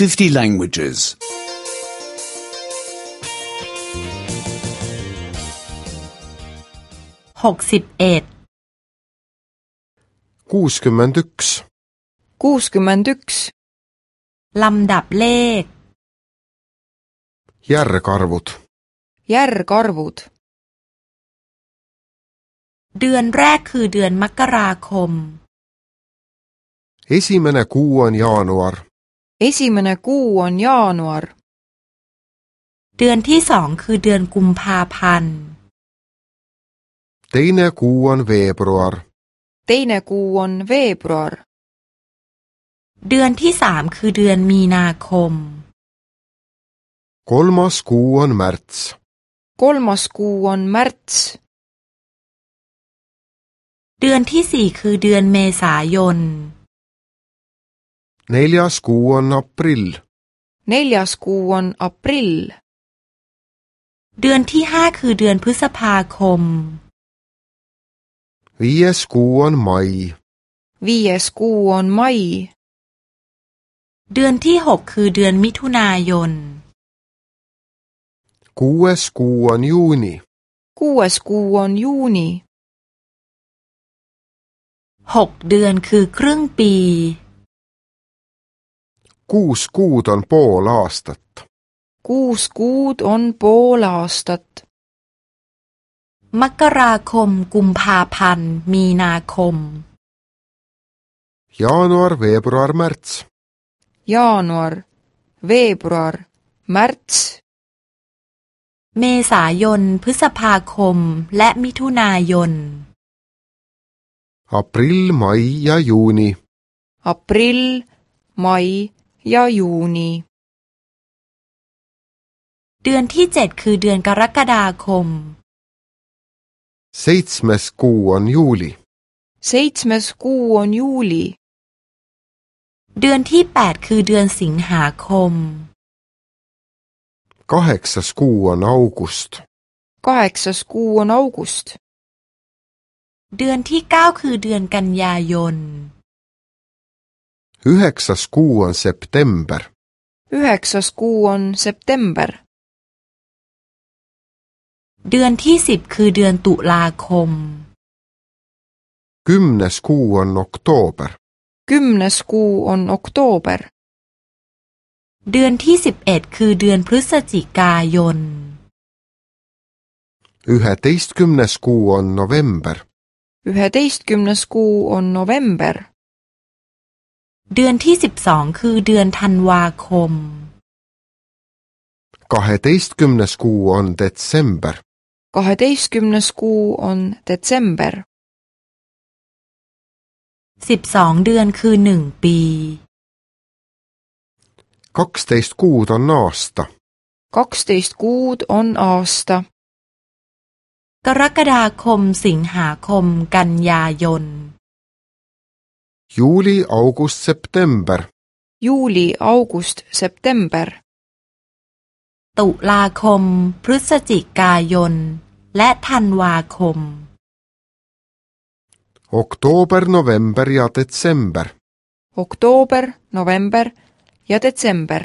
50 languages. 61 kuuskümmend üks, kuuskümmend üks ลำดับเลข järgarvud, järgarvud เดือนแรกคือเดือนมกราคม esimene kuu on jaanuar esimene kuu on jaanuar เดือนที่สองคือเดือนกุมภาพันธ์ teine kuu on veebruar teine kuu on veebruar เดือนที่สามคือเดือนมีนาคม kolmas kuu on märts kolmas kuu on märts เดือนที่สี่คือเดือนเมษายน Neljäs kuu on aprill. Neljäs kuu on aprill. เดือนที่ห้าคือเดือนพฤษภาคม Viies kuu on mai. Viies kuu on mai. เดือนที่หกคือเดือนมิถุนายน Kuues kuu on juuni. Kuues kuu on juuni. หกเดือนคือครึ่งปี kuus kuud on pool aastat. kuus kuud on pool aastat. มกราคมกุมภาพันธ์มีนาคม jaanuar, veebruar, märts. jaanuar, veebruar, märts. เมษายนพฤษภาคมและมิถุนายน aprill, mai ja juuni. aprill, mai ยอยูนีเดือนที่เจ็ดคือเดือนกรกฎาคมเซตสเมสกูอันยูลีเซตสเมสกูอันยูลีเดือนที่แปดคือเดือนสิงหาคมก็เอกซ์สกูอันออกุสต์ก็เอกซ์สกูอันออกุสต์เดือนที่เก้าคือเดือนกันยายน üheksas kuu on september. üheksas kuu on september. เดือนที่สิบคือเดือนตุลาคม kümnes kuu on oktoober. kümnes kuu on oktoober. เดือนที่สิบเอ็ดคือเดือนพฤศจิกายน üheteistkümnes kuu on november. üheteistkümnes kuu on november. เดือนที่สิบสองคือเดือนธันวาคมก็ให้ตีสกุมนาสกูออนเดซเซมเบอร์ก็ให้ตีสกุมนาสกูออนเดซเซมเบอร์สิบสองเดือนคือหนึ่งปีก็คือสกูดอนออสตาก็คือสกูดอนออสตากรกฎาคมสิงหาคมกันยายน juuli, august, september. juuli, august, september. ตุลาคมพฤศจิกายนและธันวาคม oktoober, november ja detsember. oktoober, november ja detsember.